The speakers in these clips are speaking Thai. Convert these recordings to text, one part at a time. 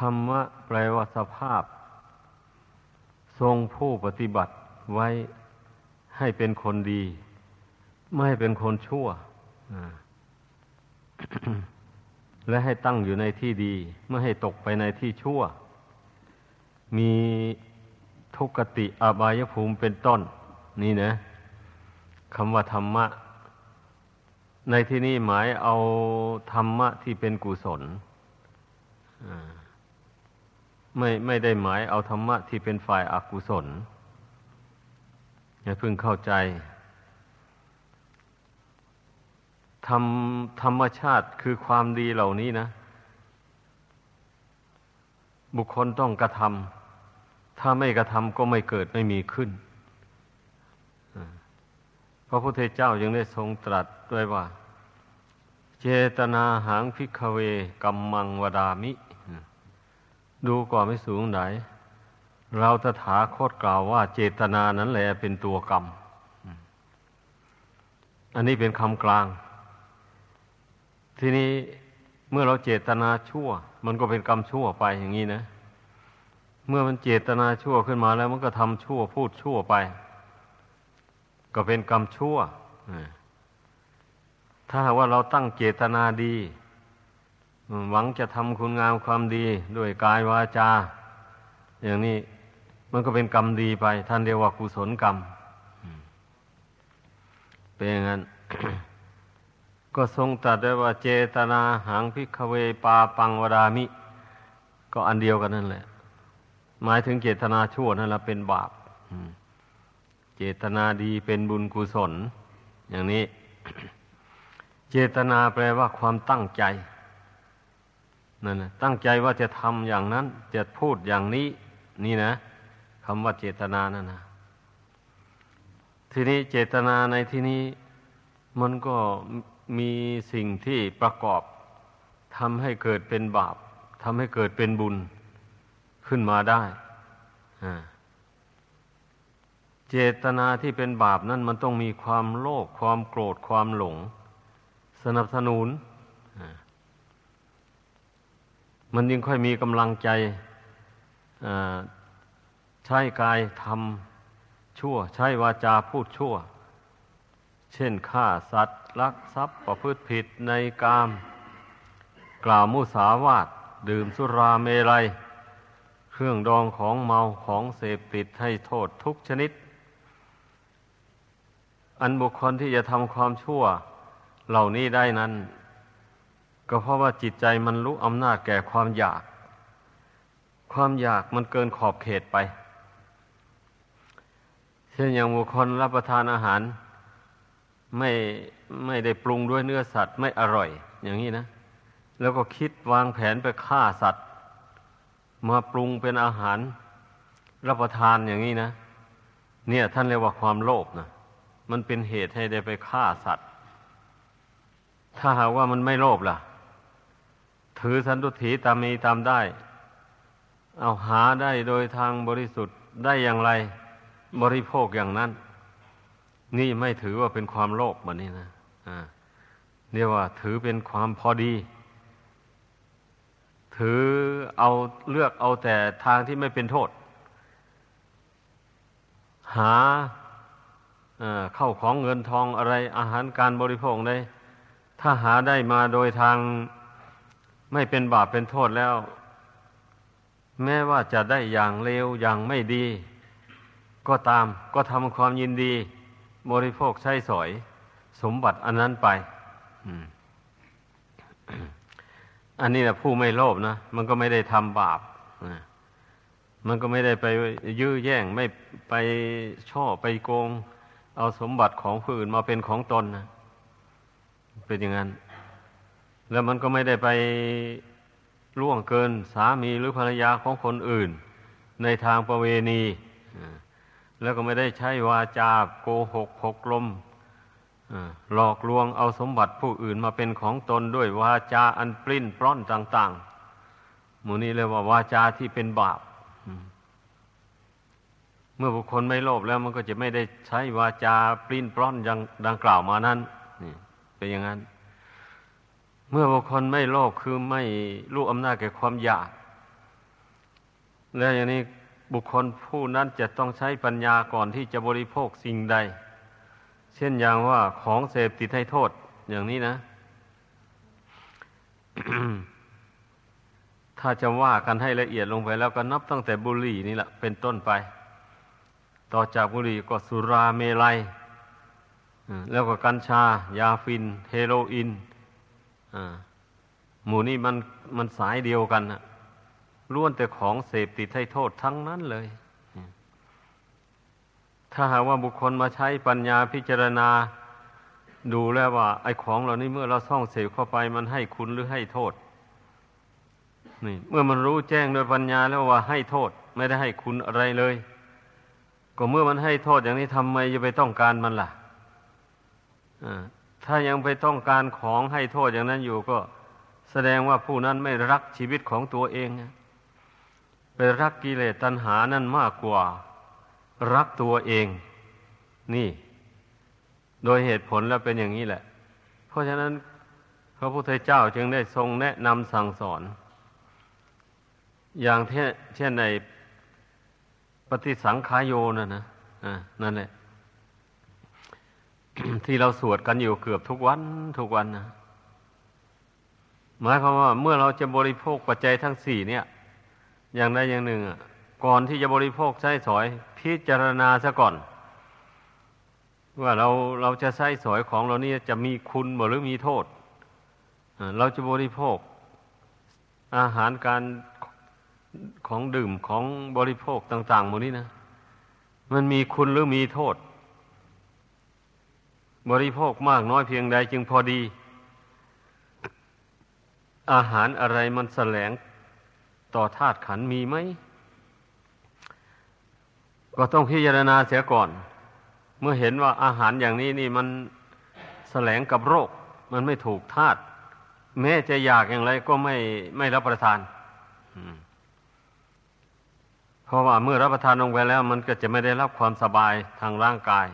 ธรรมะแปลว่าสภาพ ทรงผู้ปฏิบัติไว้ให้เป็นคนดี ไม่ให้เป็นคนชั่ว และให้ตั้งอยู่ในที่ดี ไม่ให้ตกไปในที่ชั่ว มีทุกติอบายภูมิเป็นต้น นี่นะคำว่าธรรมะ ในที่นี้หมายเอาธรรมะที่เป็นกุศล ไม่ไม่ได้หมายเอาธรรมะที่เป็นฝ่ายอากุศลอย่าเพิ่งเข้าใจธรรมธรรมชาติคือความดีเหล่านี้นะ บุคคลต้องกระทำถ้าไม่กระทำก็ไม่เกิดไม่มีขึ้นพระพุทธเจ้ายังได้ทรงตรัสด้วยว่า เจตนาหางพิกเวกัมมังวดามิ ดูก่อนไม่สูงไหน เราตถาคตกล่าวว่าเจตนานั้นแหละเป็นตัวกรรม อันนี้เป็นคำกลาง ทีนี้เมื่อเราเจตนาชั่ว มันก็เป็นกรรมชั่วไปอย่างนี้นะ เมื่อมันเจตนาชั่วขึ้นมาแล้ว มันก็ทำชั่วพูดชั่วไป ก็เป็นกรรมชั่วถ้าว่าเราตั้งเจตนาดี หวังจะทำคุณงามความดีด้วยกายวาจา อย่างนี้มันก็เป็นกรรมดีไป ท่านเรียกว่ากุศลกรรม เป็นอย่างนั้น ก็ทรงตรัสได้ว่าเจตนาหังพิกเวปาปังวดามิ ก็อันเดียวกันนั่นแหละ หมายถึงเจตนาชั่วนั่นแหละเป็นบาปเจตนาดีเป็นบุญกุศล อย่างนี้ เจตนาแปลว่าความตั้งใจ นั่นนะตั้งใจว่าจะทำอย่างนั้น จะพูดอย่างนี้ นี่นะคำว่าเจตนานั่นนะทีนี้เจตนาในที่นี้ มันก็มีสิ่งที่ประกอบทำให้เกิดเป็นบาปทำให้เกิดเป็นบุญขึ้นมาได้เจตนาที่เป็นบาปนั้นมันต้องมีความโลภความโกรธความหลง สนับสนุน มันยิ่งค่อยมีกำลังใจใช้กายทำชั่ว ใช้วาจาพูดชั่ว เช่นฆ่าสัตว์ลักทรัพย์ประพฤติผิดในกาม กล่าวมุสาวาทดื่มสุราเมรัย เครื่องดองของเมาของเสพติดให้โทษทุกชนิด อันบุคคลที่จะทำความชั่วเหล่านี้ได้นั้น ก็เพราะว่าจิตใจมันรู้อำนาจแก่ความอยาก ความอยากมันเกินขอบเขตไป เช่นอย่างบุคคลรับประทานอาหาร ไม่ไม่ได้ปรุงด้วยเนื้อสัตว์ไม่อร่อย อย่างนี้นะ แล้วก็คิดวางแผนไปฆ่าสัตว์ มาปรุงเป็นอาหาร รับประทานอย่างนี้นะ เนี่ยท่านเรียกว่าความโลภนะมันเป็นเหตุให้ได้ไปฆ่าสัตว์ ถ้าหากว่ามันไม่โลภล่ะ ถือสันตุถีตามมีตามได้ เอาหาได้โดยทางบริสุทธิ์ได้อย่างไร บริโภคอย่างนั้น นี่ไม่ถือว่าเป็นความโลภแบบนี้นะอ่าเรียกว่าถือเป็นความพอดี ถือเอาเลือกเอาแต่ทางที่ไม่เป็นโทษ หาเข้าของเงินทองอะไรอาหารการบริโภคได้ ถ้าหาได้มาโดยทาง ไม่เป็นบาปเป็นโทษแล้ว แม้ว่าจะได้อย่างเลวอย่างไม่ดี ก็ตามก็ทำความยินดี บริโภคใช้สอย สมบัติอันนั้นไปอันนี้นะผู้ไม่โลภนะมันก็ไม่ได้ทำบาปมันก็ไม่ได้ไปยื้อแย่งไม่ไปช่อไปโกง เอาสมบัติของผู้อื่นมาเป็นของตนนะเป็นอย่างนั้น แล้วมันก็ไม่ได้ไปล่วงเกินสามีหรือภรรยาของคนอื่น ในทางประเวณี แล้วก็ไม่ได้ใช้วาจาโกหกหกลมหลอกลวงเอาสมบัติผู้อื่นมาเป็นของตนด้วยวาจาอันปลิ้นปล้อนต่าง ๆ หมูนี้เรียกว่าวาจาที่เป็นบาป เมื่อบุคคลไม่โลภแล้วมันก็จะไม่ได้ใช้วาจาปลิ้นปล้อนอย่างดังกล่าวมานั้นนี่เป็นอย่างนั้น เมื่อบุคคลไม่โลภคือไม่รู้อำนาจแก่ความอยาก แล้วอย่างนี้บุคคลผู้นั้นจะต้องใช้ปัญญาก่อนที่จะบริโภคสิ่งใด เช่นอย่างว่าของเสพติดให้โทษอย่างนี้นะ ถ้าจะว่ากันให้ละเอียดลงไปแล้วก็นับตั้งแต่บุหรี่นี่แหละเป็นต้นไป ต่อจากบุหรี่ก็สุราเมลัย แล้วก็กัญชา ยาฟิน เฮโรอีน หมู่นี้มันมันสายเดียวกันนะล้วนแต่ของเสพติดให้โทษทั้งนั้นเลย ถ้าหากว่าบุคคลมาใช้ปัญญาพิจารณา ดูแล้วว่า ไอ้ของเหล่านี้เมื่อเราส่องเสพเข้าไปมันให้คุณหรือให้โทษ นี่ เมื่อมันรู้แจ้งโดยปัญญาแล้วว่าให้โทษ ไม่ได้ให้คุณอะไรเลย ก็เมื่อมันให้โทษอย่างนี้ทำไมจะไปต้องการมันล่ะ ถ้ายังไปต้องการของให้โทษอย่างนั้นอยู่ก็แสดงว่าผู้นั้นไม่รักชีวิตของตัวเองไปรักกิเลสตัณหานั่นมากกว่า รักตัวเอง นี่ โดยเหตุผลแล้วเป็นอย่างนี้แหละ เพราะฉะนั้นพระพุทธเจ้าจึงได้ทรงแนะนำสั่งสอน อย่างเช่นในปฏิสังขายโยนะนะะนั่นแหละ ที่เราสวดกันอยู่เกือบทุกวันทุกวันนะหมายความว่าเมื่อเราจะบริโภคปัจจัยทั้งสี่เนี่ย อย่างใดอย่างหนึ่งก่อนที่จะบริโภคใช้สอยพิจารณาซะก่อน ว่าเราเราจะใช้สอยของเรานี่จะมีคุณหรือมีโทษเราจะบริโภค อาหารการของดื่มของบริโภคต่างๆหมดนี้นะ มันมีคุณหรือมีโทษ บริโภคมากน้อยเพียงใดจึงพอดี อาหารอะไรมันแสลงต่อธาตุขันมีไหม ก็ต้องพิจารณาเสียก่อน เมื่อเห็นว่าอาหารอย่างนี้นี่มันแสลงกับโรค มันไม่ถูกธาตุแม้จะอยากอย่างไรก็ไม่ไม่รับประทานเพราะว่าเมื่อรับประทานลงไปแล้ว มันก็จะไม่ได้รับความสบายทางร่างกาย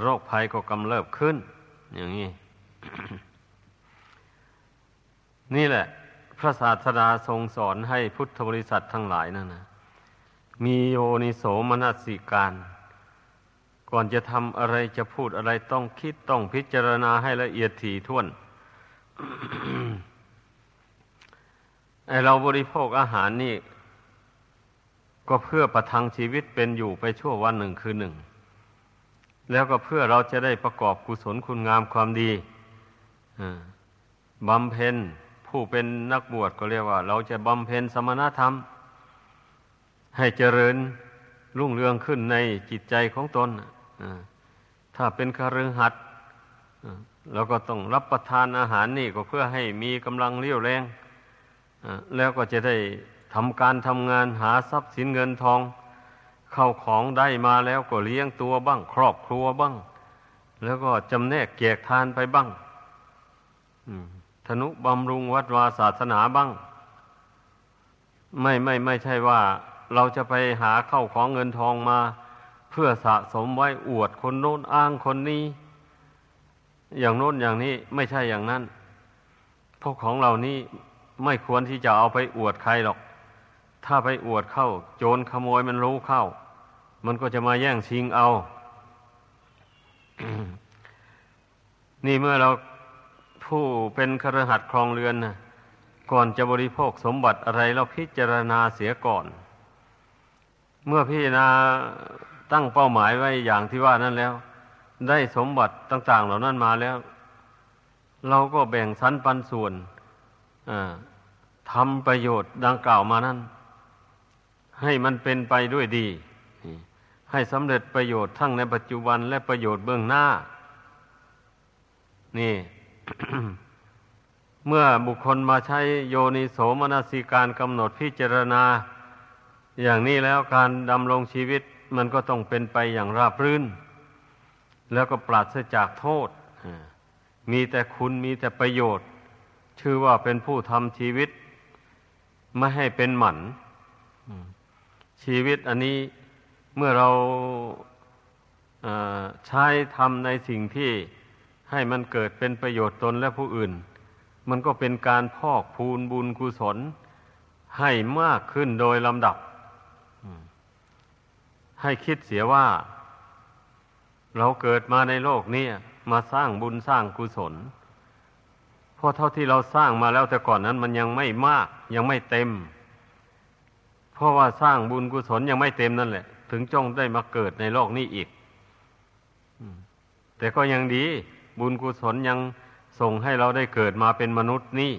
โรคภัยก็กำเริบขึ้น อย่างนี้ นี่แหละ พระศาสดาทรงสอนให้พุทธบริษัททั้งหลายนั่นนะมีโยนิโสมนสิการ ก่อนจะทำอะไรจะพูดอะไรต้องคิดต้องพิจารณาให้ละเอียดถี่ถ้วนไอเราบริโภคอาหารนี่ ก็เพื่อประทังชีวิตเป็นอยู่ไปชั่ววันหนึ่งคืนหนึ่ง แล้วก็เพื่อเราจะได้ประกอบกุศลคุณงามความดีบำเพ็ญผู้เป็นนักบวชก็เรียกว่า เราจะบำเพ็ญสมณธรรม ให้เจริญรุ่งเรืองขึ้นในจิตใจของตนถ้าเป็นคฤหัสถ์เราก็ต้องรับประทานอาหารนี่ก็เพื่อให้มีกำลังเรี่ยวแรงแล้วก็จะได้ทำการทำงานหาทรัพย์สินเงินทอง เข้าของได้มาแล้วก็เลี้ยงตัวบ้าง ครอบครัวบ้าง แล้วก็จำแนกเกียกทานไปบ้างธนุบำรุงวัดวาศาสนาบ้าง ไม่ไม่ไม่ใช่ว่าเราจะไปหาเข้าของเงินทองมา เพื่อสะสมไว้อวดคนโน้นอ้างคนนี้ อย่างโน้นอย่างนี้ไม่ใช่อย่างนั้นพวกของเหล่านี้ไม่ควรที่จะเอาไปอวดใครหรอก ถ้าไปอวดเข้า โจรขโมยมันรู้เข้า มันก็จะมาแย่งชิงเอา นี่เมื่อเราผู้เป็นครหัสครองเรือนนะก่อนจะบริโภคสมบัติอะไรเราพิจารณาเสียก่อน เมื่อพิจารณาตั้งเป้าหมายไว้อย่างที่ว่านั้นแล้ว ได้สมบัติต่าง ๆ เหล่านั้นมาแล้ว เราก็แบ่งสรรปันส่วนทำประโยชน์ดังกล่าวมานั้น ให้มันเป็นไปด้วยดี ให้สำเร็จประโยชน์ทั้งในปัจจุบันและประโยชน์เบื้องหน้า นี่ เมื่อบุคคลมาใช้โยนิโสมนสิการกำหนดพิจารณา อย่างนี้แล้วการดำรงชีวิตมันก็ต้องเป็นไปอย่างราบรื่น แล้วก็ปราศจากโทษ มีแต่คุณมีแต่ประโยชน์ ชื่อว่าเป็นผู้ทำชีวิต ไม่ให้เป็นหมัน ชีวิตอันนี้เมื่อเราใช้ทำในสิ่งที่ให้มันเกิดเป็นประโยชน์ตนและผู้อื่น มันก็เป็นการพอกพูนบุญกุศล ให้มากขึ้นโดยลำดับ ให้คิดเสียว่า เราเกิดมาในโลกนี้มาสร้างบุญสร้างกุศลเพราะเท่าที่เราสร้างมาแล้วแต่ก่อนนั้นมันยังไม่มากยังไม่เต็ม เพราะว่าสร้างบุญกุศลยังไม่เต็มนั่นแหละ ถึงจงได้มาเกิดในโลกนี้อีกแต่ก็ยังดี บุญกุศลยังส่งให้เราได้เกิดมาเป็นมนุษย์นี่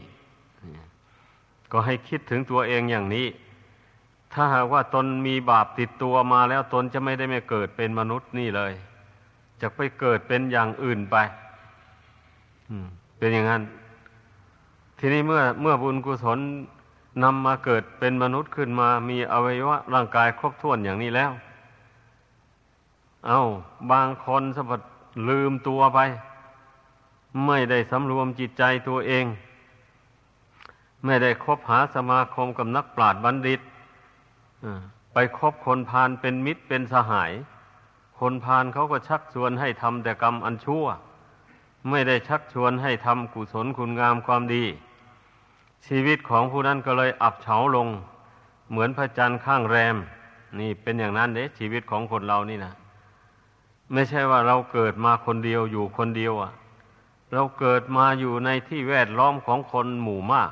ก็ให้คิดถึงตัวเองอย่างนี้ ถ้าหากว่าตนมีบาปติดตัวมาแล้วตนจะไม่ได้มาเกิดเป็นมนุษย์นี่เลย จะไปเกิดเป็นอย่างอื่นไปเป็นอย่างนั้น ทีนี้เมื่อเมื่อบุญกุศล นำมาเกิดเป็นมนุษย์ขึ้นมา มีอวัยวะร่างกายครบถ้วนอย่างนี้แล้ว เอาบางคนสบัดลืมตัวไป ไม่ได้สำรวมจิตใจตัวเอง ไม่ได้คบหาสมาคมกับนักปราชญ์บัณฑิตไปคบคนพาลเป็นมิตรเป็นสหาย คนพาลเขาก็ชักชวนให้ทำแต่กรรมอันชั่ว ไม่ได้ชักชวนให้ทำกุศลคุณงามความดี ชีวิตของผู้นั้นก็เลยอับเฉาลง เหมือนพระจันทร์ข้างแรม นี่เป็นอย่างนั้นเด้ชีวิตของคนเรานี่นะไม่ใช่ว่าเราเกิดมาคนเดียวอยู่คนเดียวอะ เราเกิดมาอยู่ในที่แวดล้อมของคนหมู่มาก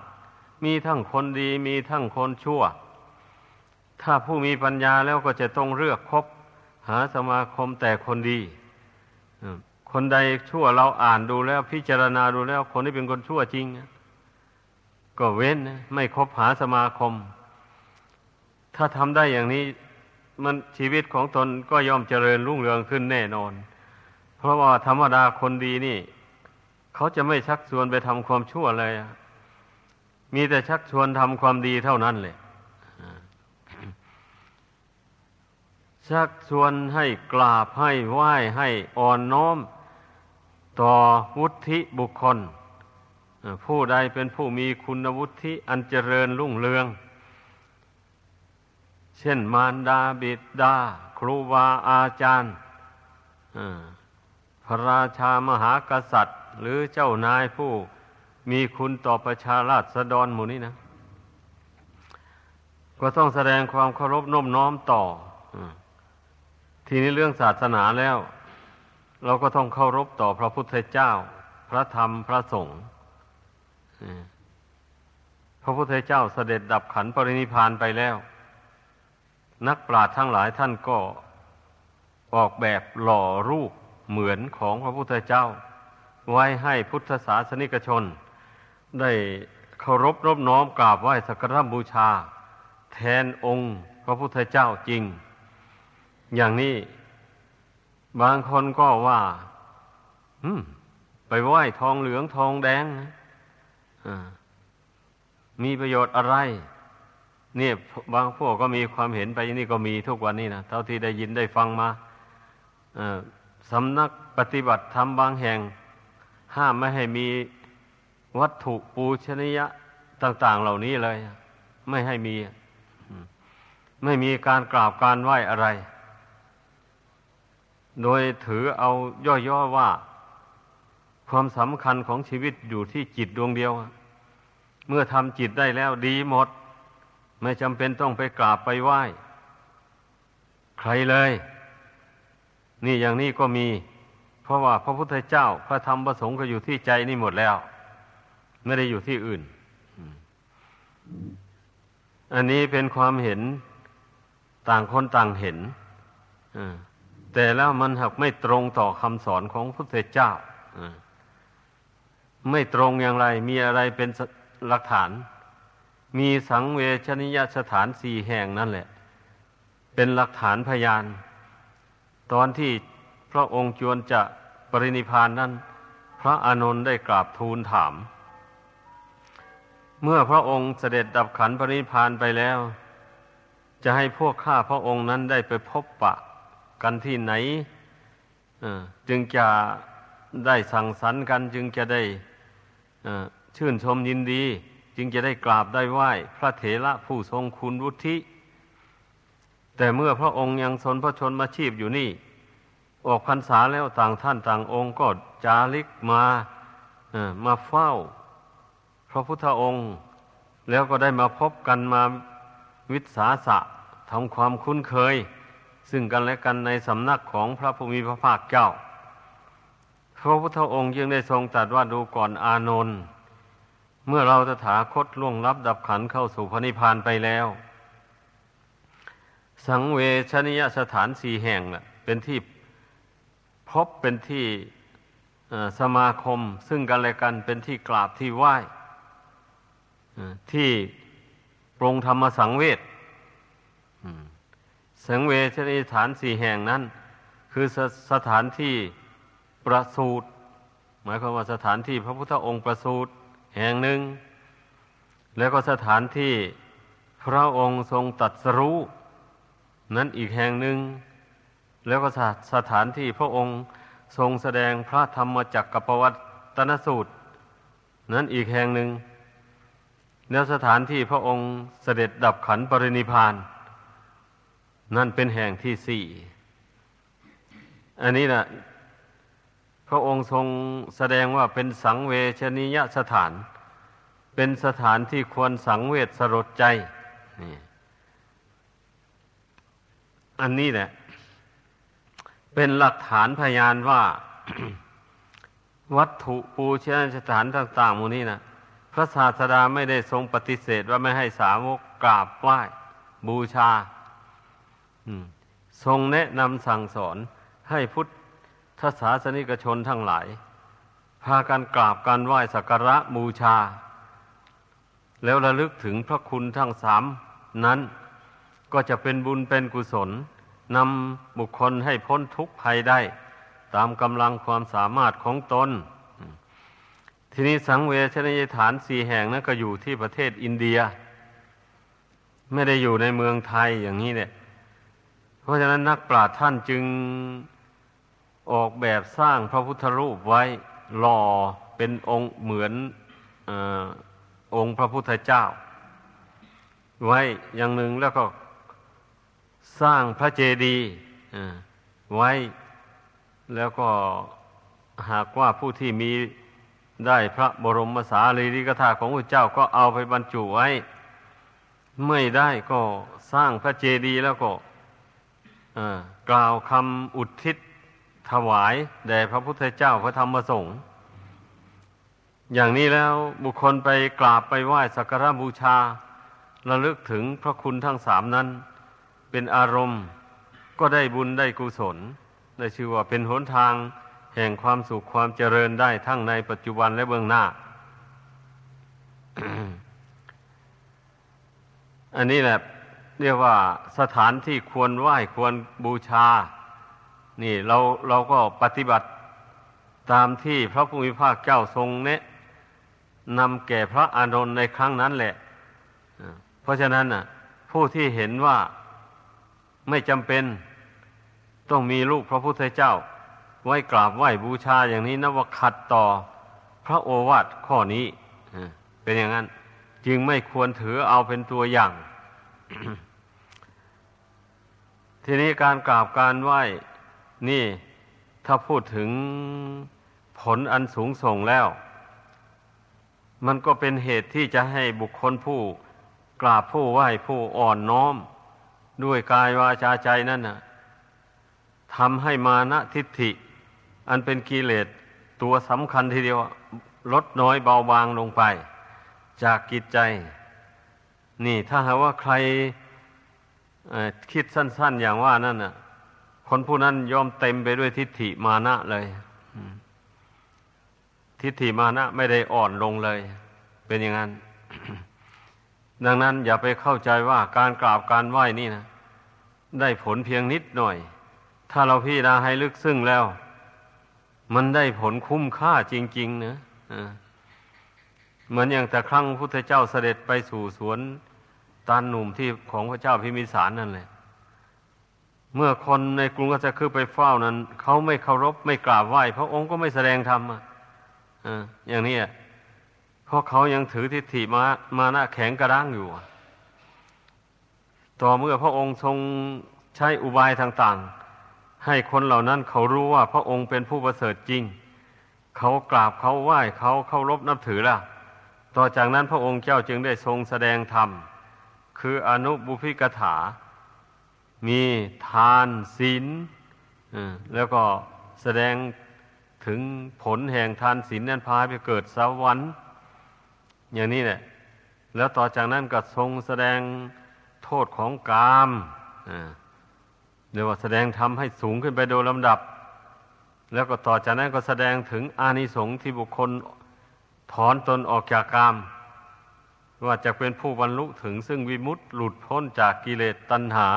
มีทั้งคนดีมีทั้งคนชั่ว ถ้าผู้มีปัญญาแล้วก็จะต้องเลือกคบ หาสมาคมแต่คนดีคนใดชั่วเราอ่านดูแล้วพิจารณาดูแล้ว คนที่เป็นคนชั่วจริง ก็เว้นไม่คบหาสมาคม ถ้าทำได้อย่างนี้มันชีวิตของตนก็ย่อมเจริญรุ่งเรืองขึ้นแน่นอน เพราะว่าธรรมดาคนดีนี่ เขาจะไม่ชักชวนไปทำความชั่วเลย มีแต่ชักชวนทำความดีเท่านั้นเลยชักชวนให้กราบให้ไหว้ให้อ่อนน้อม ต่อวุฒิบุคคล ผู้ใดเป็นผู้มีคุณวุฒิอันเจริญรุ่งเรือง เช่นมารดาบิดา ครูบาอาจารย์พระราชามหากษัตริย์ หรือเจ้านายผู้มีคุณต่อประชาราษฎรหมู่นี้นะ ก็ต้องแสดงความเคารพน้มน้อมต่อทีนี้เรื่องศาสนาแล้ว เราก็ต้องเคารพต่อพระพุทธเจ้า พระธรรมพระสงฆ์ พระพุทธเจ้าเสด็จดับขันปรินิพานไปแล้ว นักปราชญ์ทั้งหลายท่านก็ออกแบบหล่อรูปเหมือนของพระพุทธเจ้า ไว้ให้พุทธศาสนิกชน ได้เคารพรบน้อมกราบไหว้สักการบูชา แทนองค์พระพุทธเจ้าจริง อย่างนี้บางคนก็ว่าไปไหว้ทองเหลืองทองแดงนะ มีประโยชน์อะไร เนี่ยบางพวกก็มีความเห็นไปนี่ก็มีทุกวันนี้นะเท่าที่ได้ยินได้ฟังมาสำนักปฏิบัติธรรมบางแห่ง ห้ามไม่ให้มีวัตถุปูชนียะต่าง ๆ เหล่านี้เลย ไม่ให้มี ไม่มีการกราบการไหว้อะไร โดยถือเอาย่อๆว่า ความสำคัญของชีวิตอยู่ที่จิตดวงเดียว เมื่อทำจิตได้แล้วดีหมด ไม่จำเป็นต้องไปกราบไปไหว้ ใครเลย นี่อย่างนี้ก็มี เพราะว่าพระพุทธเจ้า พระธรรมประสงค์ก็อยู่ที่ใจนี่หมดแล้ว ไม่ได้อยู่ที่อื่น อันนี้เป็นความเห็นต่างคนต่างเห็นแต่แล้วมันหักไม่ตรงต่อคำสอนของพระพุทธเจ้า ไม่ตรงอย่างไร มีอะไรเป็นหลักฐาน มีสังเวชนิยสถานสี่แห่งนั่นแหละ เป็นหลักฐานพยาน ตอนที่พระองค์จวนจะปรินิพานนั้น พระอานนท์ได้กราบทูลถาม เมื่อพระองค์เสด็จดับขันปรินิพานไปแล้ว จะให้พวกข้าพระองค์นั้นได้ไปพบปะกันที่ไหนจึงจะได้สั่งสรรค์กันจึงจะได้ ชื่นชมยินดี จึงจะได้กราบได้ไหว้ พระเถระผู้ทรงคุณวุฒิแต่เมื่อพระองค์ยังสนพระชนมาชีพอยู่นี่ ออกพรรษาแล้วต่างท่านต่างองค์ก็จาริกมามาเฝ้า พระพุทธองค์ แล้วก็ได้มาพบกันมาวิสาสะทำความคุ้นเคย ซึ่งกันและกันในสำนักของพระภูมิพระภาคเจ้า พระพุทธองค์ยังได้ทรงตรัสว่าดูก่อนอานนท์เมื่อเราตถาคตล่วงลับดับขันเข้าสู่พระนิพพานไปแล้ว สังเวชนิยสถานสี่แห่งนะเป็นที่พบเป็นที่สมาคม ซึ่งกันและกันเป็นที่กราบที่ไหว้ที่ปรงธรรมสังเวชสังเวชนิฐานสี่แห่งนั้น คือสสถานที่ ประสูตรหมายความว่าสถานที่พระพุทธองค์ประสูตรแห่งหนึ่ง แล้วก็สถานที่พระองค์ทรงตัดสรู้นั้นอีกแห่งหนึ่ง แล้วก็สถานที่พระองค์ทรงแสดงพระธรรมจักรปวัตนสูตร นั้นอีกแห่งหนึ่ง แล้วสถานที่พระองค์เสด็จดับขันปรินิพาน นั่นเป็นแห่งที่สี่อันนี้นะ พระองค์ทรงแสดงว่าเป็นสังเวชนิยสถาน เป็นสถานที่ควรสังเวชสลดใจนี่อันนี้แหละ เป็นหลักฐานพยานว่า วัตถุปูชนียสถานต่างๆมูนี้นะพระศาสดาไม่ได้ทรงปฏิเสธว่าไม่ให้สาวกกราบไหว้บูชาทรงแนะนำสั่งสอนให้พุทธ ศาสนิกชนทั้งหลาย พากันกราบการไหว้สักการะบูชา แล้วระลึกถึงพระคุณทั้งสามนั้นก็จะเป็นบุญเป็นกุศลนำบุคคลให้พ้นทุกข์ภัยได้ ตามกำลังความสามารถของตน ทีนี้สังเวชนียฐานสี่แห่งนั้นก็อยู่ที่ประเทศอินเดีย ไม่ได้อยู่ในเมืองไทยอย่างนี้เนี่ย เพราะฉะนั้นนักปราชญ์ท่านจึง ออกแบบสร้างพระพุทธรูปไว้หล่อเป็นองค์เหมือนอองค์พระพุทธเจ้า ไว้อย่างหนึ่งแล้วก็สร้างพระเจดีย์ไว้แล้วก็หากว่าผู้ที่มีได้พระบรมสารีริกธาตุของพระเจ้าก็เอาไปบรรจุไว้ ไม่ได้ก็สร้างพระเจดีย์แล้วก็กล่าวคำอุทิศ ถวายแด่พระพุทธเจ้าพระธรรมสงฆ์อย่างนี้แล้วบุคคลไปกราบไปไหว้สักการะบูชาระลึกถึงพระคุณทั้งสามนั้น เป็นอารมณ์ก็ได้บุญได้กุศล ได้ชื่อว่าเป็นหนทางแห่งความสุขความเจริญได้ทั้งในปัจจุบันและเบื้องหน้า อันนี้แหละเรียกว่าสถานที่ควรไหว้ควรบูชา นี่เราเราก็ปฏิบัติตามที่พระภูมิภาคเจ้าทรงเนะนำแก่พระอานนท์ในครั้งนั้นแหละ เพราะฉะนั้นน่ะ ผู้ที่เห็นว่าไม่จำเป็นต้องมีลูกพระพุทธเจ้า ไว้กราบไหว้บูชาอย่างนี้นับว่าขัดต่อพระโอวาทข้อนี้เป็นอย่างนั้น จึงไม่ควรถือเอาเป็นตัวอย่าง ทีนี้การกราบการไหว้ นี่ถ้าพูดถึงผลอันสูงส่งแล้ว มันก็เป็นเหตุที่จะให้บุคคลผู้กราบผู้ไหว้ผู้อ่อนน้อม ด้วยกายวาจาใจนั่นนะทำให้มานะทิฏฐิ อันเป็นกิเลสตัวสำคัญทีเดียวลดน้อยเบาบางลงไป จากกิจใจ นี่ถ้าหากว่าใครคิดสั้น ๆอย่างว่านั่นน่ะ คนผู้นั้นยอมเต็มไปด้วยทิฏฐิมานะเลยทิฏฐิมานะไม่ได้อ่อนลงเลย เป็นอย่างนั้น ดังนั้นอย่าไปเข้าใจว่าการกราบการไหว้นี่นะได้ผลเพียงนิดหน่อย ถ้าเราพี่นาให้ลึกซึ้งแล้ว มันได้ผลคุ้มค่าจริง ๆ นะเหมือนอย่างแต่ครั้งพุทธเจ้าเสด็จไปสู่สวนตานหนุ่มที่ของพระเจ้าพิมิสารนั่นแหละ เมื่อคนในกรุงก็จะคือไปเฝ้านั้น เขาไม่เคารพไม่กราบไหว้พระองค์ก็ไม่แสดงธรรมอะอย่างนี้เพราะเขายังถือทิฏฐิมามาหนะแข็งกระด้างอยู่ ต่อเมื่อพระองค์ทรงใช้อุบายต่างๆ ให้คนเหล่านั้นเขารู้ว่าพระองค์เป็นผู้ประเสริฐจริง เขากราบเขาไหว้เขาเคารพนับถือละต่อจากนั้นพระองค์เจ้าจึงได้ทรงแสดงธรรม คืออนุบุพิกถา มีทานศีลแล้วก็แสดงถึงผลแห่งทานศีลนั้นพาไปเกิดสวรรค์อย่างนี้แหละ แล้วต่อจากนั้นก็ทรงแสดงโทษของกามเรียกว่าแสดงทำให้สูงขึ้นไปโดยลำดับ แล้วก็ต่อจากนั้นก็แสดงถึงอานิสงส์ที่บุคคลถอนตนออกจากกาม ว่าจะเป็นผู้บรรลุถึงซึ่งวิมุตติหลุดพ้นจากกิเลสตัณหา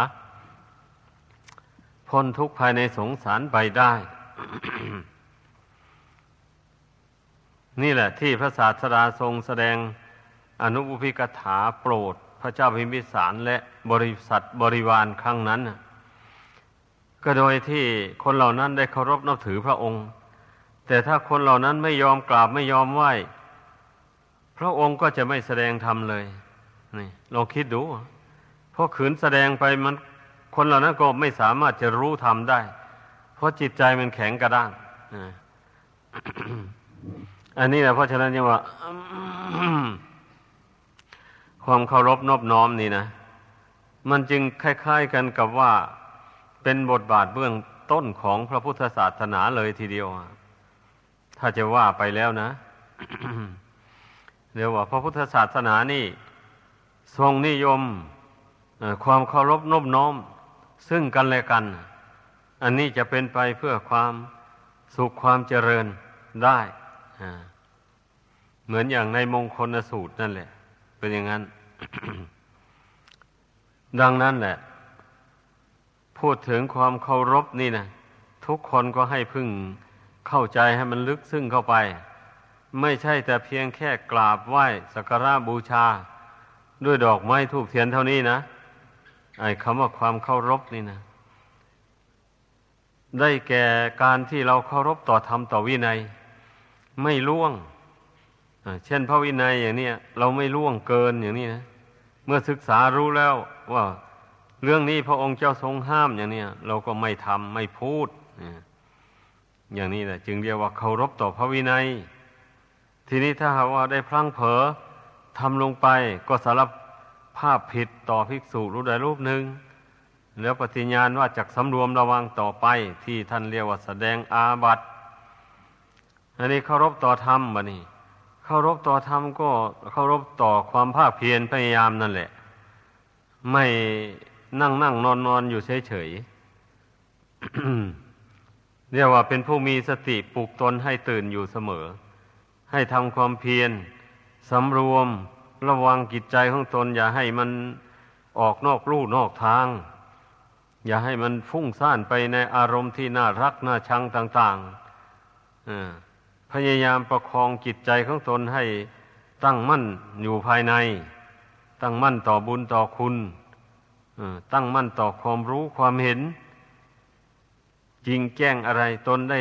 พ้นทุกข์ภายในสงสารไปได้ นี่แหละที่พระศาสดาทรงแสดงอนุบุพิกถาโปรด พระเจ้าพิมพิสารและบริษัทบริวารครั้งนั้น ก็โดยที่คนเหล่านั้นได้เคารพนับถือพระองค์ แต่ถ้าคนเหล่านั้นไม่ยอมกราบไม่ยอมไหว้พระองค์ก็จะไม่แสดงธรรมเลยนี่ลองคิดดู เพราะขืนแสดงไปมัน คนเหล่านั้นก็ไม่สามารถจะรู้ธรรมได้ เพราะจิตใจมันแข็งกระด้างอันนี้แหละเพราะฉะนั้นยังว่า ความเคารพนอบน้อมนี่นะมันจึงคล้าย ๆกันกับว่าเป็นบทบาทเบื้องต้นของพระพุทธศาสนาเลยทีเดียวถ้าจะว่าไปแล้วนะเรียกว่า พระพุทธศาสนานี่ ทรงนิยมความเคารพนอบน้อม ซึ่งกันและกัน อันนี้จะเป็นไปเพื่อความสุขความเจริญได้เหมือนอย่างในมงคลสูตรนั่นแหละ เป็นอย่างนั้น ดังนั้นแหละ พูดถึงความเคารพนี่นะทุกคนก็ให้พึ่งเข้าใจให้มันลึกซึ้งเข้าไป ไม่ใช่แต่เพียงแค่กราบไหว้สักการะบูชา ด้วยดอกไม้ทูบเทียนเท่านี้นะ ไอ้คำว่าความเคารพนี่นะ ได้แก่การที่เราเคารพต่อธรรมต่อวินัย ไม่ล่วงเช่นพระวินัยอย่างนี้เราไม่ล่วงเกินอย่างนี้นะเมื่อศึกษารู้แล้วว่าเรื่องนี้พระองค์เจ้าทรงห้ามอย่างนี้เราก็ไม่ทำไม่พูด อย่างนี้แหละจึงเรียกว่าเคารพต่อพระวินัย ทีนี้ถ้าหากว่าได้พลั้งเผลอทำลงไปก็สาร ภาพผิดต่อภิกษุรูปใดรูปหนึ่ง แล้วปฏิญญาณว่าจากสำรวมระวังต่อไปที่ท่านเรียกว่าแสดงอาบัติอันนี้เคารพต่อธรรมบะนี่เคารพต่อธรรมก็เคารพต่อความภาคเพียรพยายามนั่นแหละ ไม่นั่งนั่งนอนนอนอยู่เฉยเฉยเรียกว่าเป็นผู้มีสติปลุกตนให้ตื่นอยู่เสมอ ให้ทำความเพียรสำรวม ระวังกิจใจของตน อย่าให้มันออกนอกลู่นอกทาง อย่าให้มันฟุ้งซ่านไปในอารมณ์ที่น่ารักน่าชังต่างๆพยายามประคองจิตใจของตนให้ตั้งมั่นอยู่ภายใน ตั้งมั่นต่อบุญต่อคุณตั้งมั่นต่อความรู้ความเห็น จริงแจ้งอะไรตนได้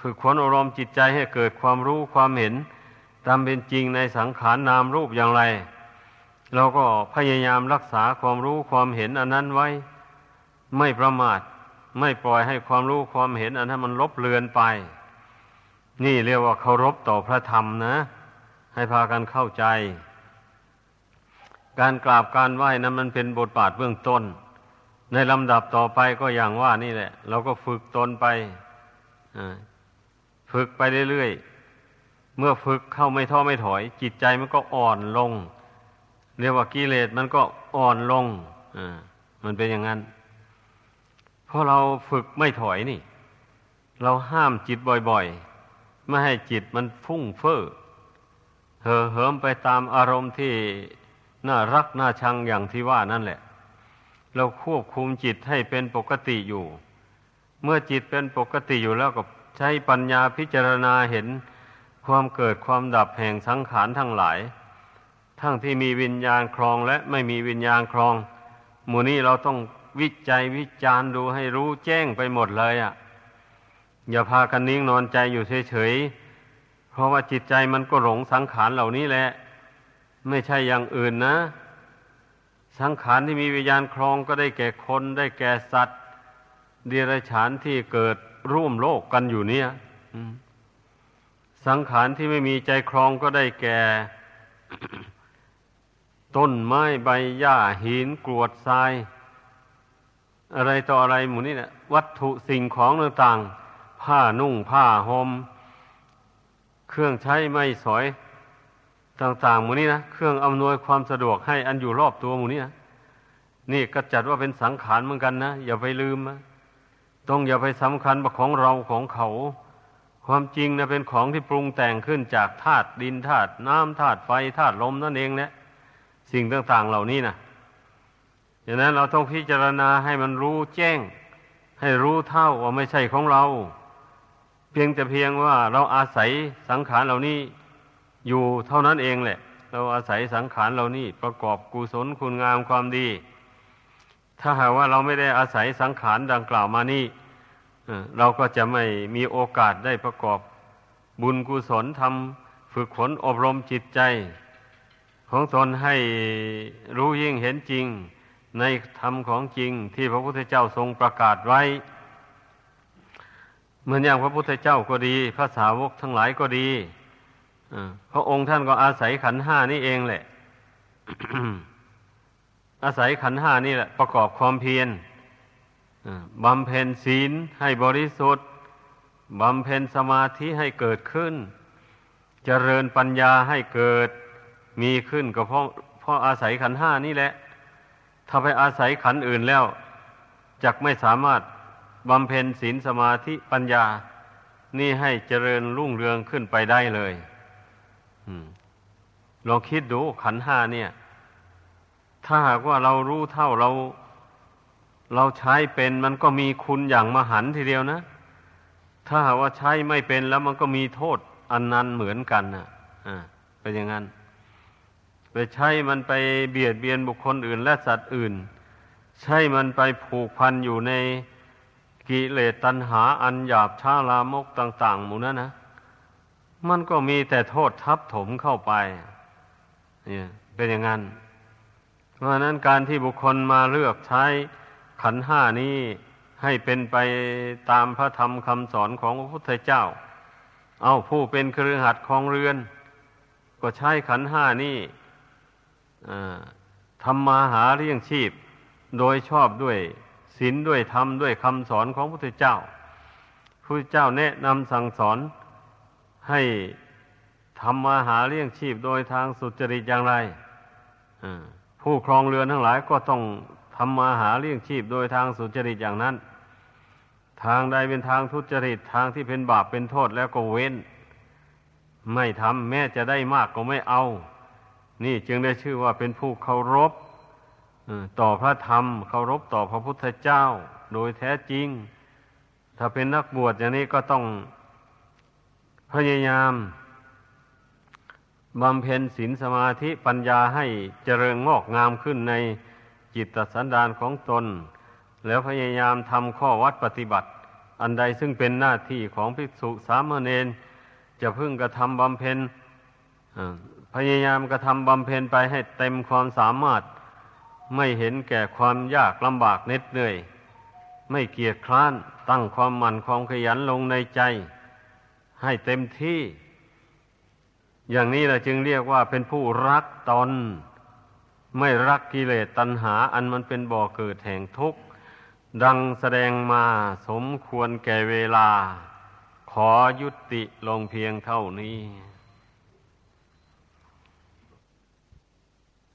ฝึกขนอารมณ์จิตใจให้เกิดความรู้ความเห็น ตามเป็นจริงในสังขารนามรูปอย่างไร เราก็พยายามรักษาความรู้ความเห็นอันนั้นไว้ ไม่ประมาท ไม่ปล่อยให้ความรู้ความเห็นอันนั้นมันลบเลือนไป นี่เรียกว่าเคารพต่อพระธรรมนะ ให้พากันเข้าใจ การกราบการไหว้นั้นมันเป็นบทบาทเบื้องต้น ในลำดับต่อไปก็อย่างว่านี่แหละ เราก็ฝึกตนไปฝึกไปเรื่อยๆ เมื่อฝึกเข้าไม่ท้อไม่ถอย จิตใจมันก็อ่อนลง เรียกว่ากิเลสมันก็อ่อนลงอมันเป็นอย่างนั้น เพราะเราฝึกไม่ถอยนี่ เราห้ามจิตบ่อยๆ ไม่ให้จิตมันฟุ้งเฟ้อเห่อเหิมไปตามอารมณ์ที่น่ารักน่าชังอย่างที่ว่านั่นแหละ เราควบคุมจิตให้เป็นปกติอยู่ เมื่อจิตเป็นปกติอยู่แล้วก็ใช้ปัญญาพิจารณาเห็น ความเกิดความดับแห่งสังขารทั้งหลาย ทั้งที่มีวิญญาณครองและไม่มีวิญญาณครองหมู่นี้เราต้องวิจัยวิจารณ์ดูให้รู้แจ้งไปหมดเลยอะ่ะ อย่าพากันนิ่งนอนใจอยู่เฉยๆ เพราะว่าจิตใจมันก็หลงสังขารเหล่านี้แหละ ไม่ใช่อย่างอื่นนะ สังขารที่มีวิญญาณครองก็ได้แก่คนได้แก่สัตว์เดรัจฉานที่เกิดร่วมโลกกันอยู่เนี่ย สังขารที่ไม่มีใจครองก็ได้แก่ ต้นไม้ใบหญ้าหินกรวดทราย อะไรต่ออะไรหมูนี่นะวัตถุสิ่งของต่างๆ ผ้านุ่งผ้าหม่มเครื่องใช้ไม่สอยต่างๆหมูนี้นะเครื่องอำนวยความสะดวกให้อันอยู่รอบตัวหมูนี้นะนี่ก็จัดว่าเป็นสังขารเหมือนกันนะอย่าไปลืมนะต้องอย่าไปสำคัญว่าของเราของเขา ความจริงนะเป็นของที่ปรุงแต่งขึ้นจากธาตุดินธาตุน้ำธาตุไฟธาตุลมนั่นเองแหละสิ่งต่าง ๆ เหล่านี้นะดังนั้นเราต้องพิจารณาให้มันรู้แจ้ง ให้รู้เท่าว่าไม่ใช่ของเรา เพียงแต่เพียงว่าเราอาศัยสังขารเหล่านี้อยู่เท่านั้นเองแหละ เราอาศัยสังขารเหล่านี้ประกอบกุศลคุณงามความดี ถ้าหากว่าเราไม่ได้อาศัยสังขารดังกล่าวมานี่ เราก็จะไม่มีโอกาสได้ประกอบบุญกุศลทำฝึกฝนอบรมจิตใจ ของตนให้รู้ยิ่งเห็นจริง ในธรรมของจริงที่พระพุทธเจ้าทรงประกาศไว้ เหมือนอย่างพระพุทธเจ้าก็ดี พระสาวกทั้งหลายก็ดีพระองค์ท่านก็อาศัยขันห้านี่เองแหละ อาศัยขันห้านี่แหละ ประกอบความเพียร บำเพ็ญศีลให้บริสุทธิ์บำเพ็ญสมาธิให้เกิดขึ้น เจริญปัญญาให้เกิดมีขึ้นก็เพราะเพราะอาศัยขันห้านี่แหละ ถ้าไปอาศัยขันอื่นแล้วจักไม่สามารถบำเพ็ญศีลสมาธิปัญญา นี่ให้เจริญรุ่งเรืองขึ้นไปได้เลยลองคิดดูขันห้าเนี่ย ถ้าหากว่าเรารู้เท่าเรา เราใช้เป็นมันก็มีคุณอย่างมหันทีเดียวนะ ถ้าหาว่าใช้ไม่เป็นแล้วมันก็มีโทษอันนั้นเหมือนกันนะอ่าเป็นอย่างนั้นไปใช้มันไปเบียดเบียนบุคคลอื่นและสัตว์อื่น ใช้มันไปผูกพันอยู่ในกิเลสตัณหาอันหยาบช้าลามกต่าง ๆ หมู่นั้นนะมันก็มีแต่โทษทับถมเข้าไปเนี่ยเป็นอย่างนั้น เพราะนั้นการที่บุคคลมาเลือกใช้ ขันห้านี้ให้เป็นไปตามพระธรรมคำสอนของพระพุทธเจ้า เอาผู้เป็นเครือขัดของเรือน ก็ใช้ขันห้านี้ทำมาหาเลี้ยงชีพ โดยชอบด้วยศีลด้วยธรรมด้วยคำสอนของพระพุทธเจ้าพระเจ้าแนะนำสั่งสอนให้ทำมาหาเลี้ยงชีพโดยทางสุจริตอย่างไรผู้ครองเรือนทั้งหลายก็ต้อง ทำมาหาเลี้ยงชีพโดยทางสุจริตอย่างนั้น ทางใดเป็นทางทุจริตทางที่เป็นบาปเป็นโทษแล้วก็เว้น ไม่ทำแม้จะได้มากก็ไม่เอา นี่จึงได้ชื่อว่าเป็นผู้เคารพต่อพระธรรมเคารพต่อพระพุทธเจ้า โดยแท้จริง ถ้าเป็นนักบวชอย่างนี้ก็ต้องพยายามบำเพ็ญศีลสมาธิปัญญาให้เจริญงอกงามขึ้นใน จิตสันดานของตน แล้วพยายามทำข้อวัดปฏิบัติ อันใดซึ่งเป็นหน้าที่ของภิกษุสามเณรจะพึ่งกระทำบำเพ็ญพยายามกระทำบำเพ็ญไปให้เต็มความสามารถ ไม่เห็นแก่ความยากลำบากเน็ดเหนื่อย ไม่เกียจคร้านตั้งความหมั่นความขยันลงในใจ ให้เต็มที่ อย่างนี้เราจึงเรียกว่าเป็นผู้รักตน ไม่รักกิเลสตัณหาอันมันเป็นบ่อเกิดแห่งทุกข์ ดังแสดงมาสมควรแก่เวลา ขอยุติลงเพียงเท่านี้